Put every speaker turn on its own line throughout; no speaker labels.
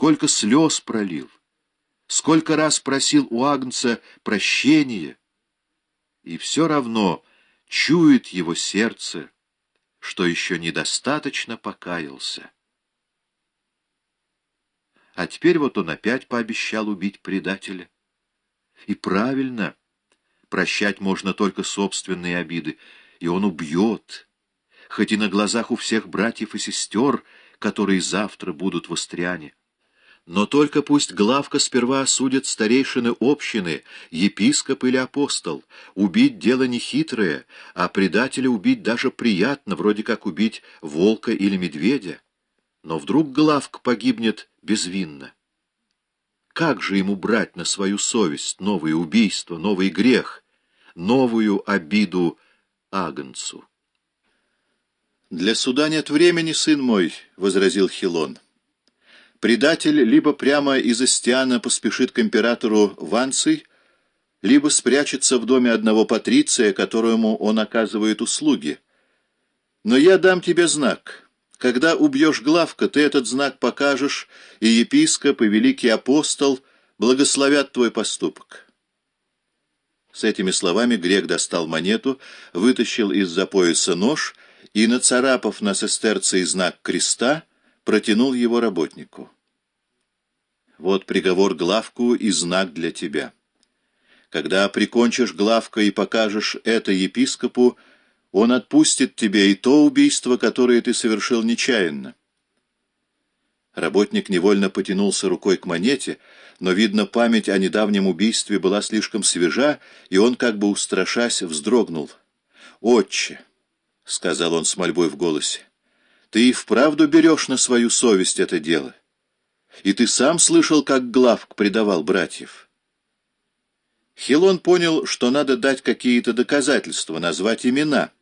сколько слез пролил, сколько раз просил у Агнца прощения, и все равно чует его сердце, что еще недостаточно покаялся. А теперь вот он опять пообещал убить предателя. И правильно, прощать можно только собственные обиды, и он убьет, хоть и на глазах у всех братьев и сестер, которые завтра будут в Остряне. Но только пусть главка сперва осудит старейшины общины, епископ или апостол. Убить дело нехитрое, а предателя убить даже приятно, вроде как убить волка или медведя. Но вдруг главка погибнет безвинно. Как же ему брать на свою совесть новое убийство, новый грех, новую обиду Агнцу?
«Для суда нет времени, сын мой», — возразил Хилон. «Предатель либо прямо из Истиана поспешит к императору Ванций, либо спрячется в доме одного патриция, которому он оказывает услуги. Но я дам тебе знак». Когда убьешь главка, ты этот знак покажешь, и епископ, и великий апостол благословят твой поступок. С этими словами грек достал монету, вытащил из-за пояса нож и, нацарапав на сестерции знак креста, протянул его работнику. Вот приговор главку и знак для тебя. Когда прикончишь главка и покажешь это епископу, он отпустит тебе и то убийство, которое ты совершил нечаянно. Работник невольно потянулся рукой к монете, но, видно, память о недавнем убийстве была слишком свежа, и он, как бы устрашась, вздрогнул. «Отче!» — сказал он с мольбой в голосе. «Ты и вправду берешь на свою совесть это дело. И ты сам слышал, как Главк предавал братьев». Хилон понял, что надо дать какие-то доказательства, назвать имена —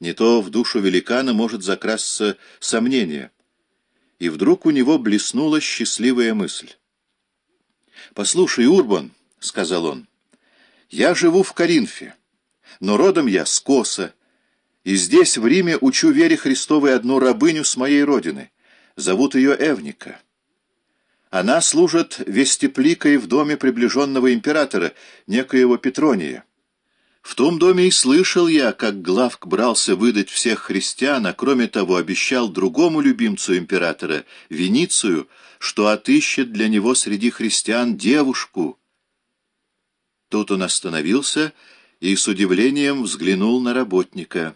не то в душу великана может закрасться сомнение. И вдруг у него блеснула счастливая мысль. «Послушай, Урбан», — сказал он, — «я живу в Коринфе, но родом я с Коса, и здесь, в Риме, учу вере Христовой одну рабыню с моей родины. Зовут ее Эвника. Она служит вестепликой в доме приближенного императора, некоего Петрония. В том доме и слышал я, как Главк брался выдать всех христиан, а кроме того обещал другому любимцу императора, Веницию, что отыщет для него среди христиан девушку. Тут он остановился и с удивлением взглянул на работника.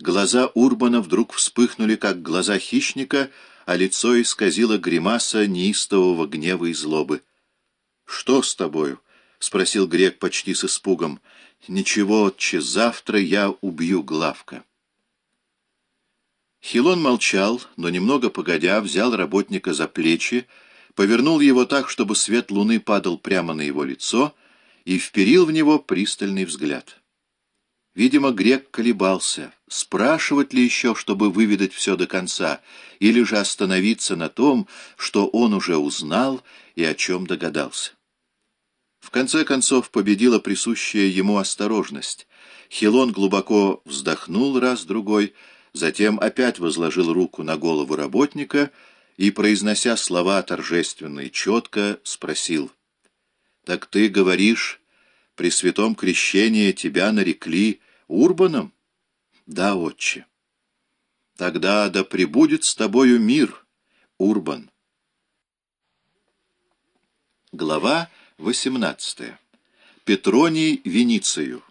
Глаза Урбана вдруг вспыхнули, как глаза хищника, а лицо исказило гримаса неистового гнева и злобы. — Что с тобою? — спросил грек почти с испугом. «Ничего, отче, завтра я убью Главка». Хилон молчал, но немного погодя взял работника за плечи, повернул его так, чтобы свет луны падал прямо на его лицо, и вперил в него пристальный взгляд. Видимо, грек колебался, спрашивать ли еще, чтобы выведать все до конца, или же остановиться на том, что он уже узнал и о чем догадался. В конце концов победила присущая ему осторожность. Хилон глубоко вздохнул раз-другой, затем опять возложил руку на голову работника и, произнося слова торжественно и четко, спросил. «Так ты говоришь, при святом крещении тебя нарекли Урбаном?» «Да, отче». «Тогда да пребудет с тобою мир, Урбан». Глава 18. Петроний Веницию.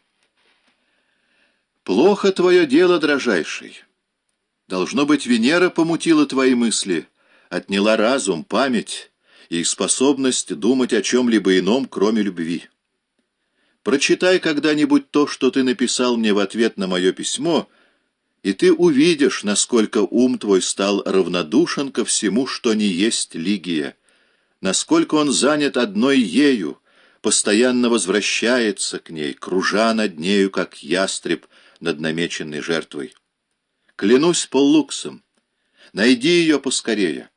Плохо твое дело, дрожайший. Должно быть, Венера помутила твои мысли, отняла разум, память и способность думать о чем-либо ином, кроме любви. Прочитай когда-нибудь то, что ты написал мне в ответ на мое письмо, и ты увидишь, насколько ум твой стал равнодушен ко всему, что не есть Лигия насколько он занят одной ею, постоянно возвращается к ней, кружа над нею, как ястреб над намеченной жертвой. Клянусь поллуксом, найди ее поскорее,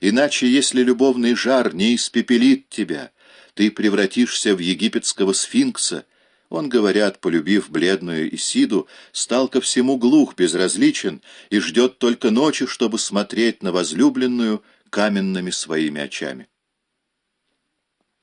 иначе, если любовный жар не испепелит тебя, ты превратишься в египетского сфинкса, он, говорят, полюбив бледную Исиду, стал ко всему глух, безразличен и ждет только ночи, чтобы смотреть на возлюбленную, каменными своими очами.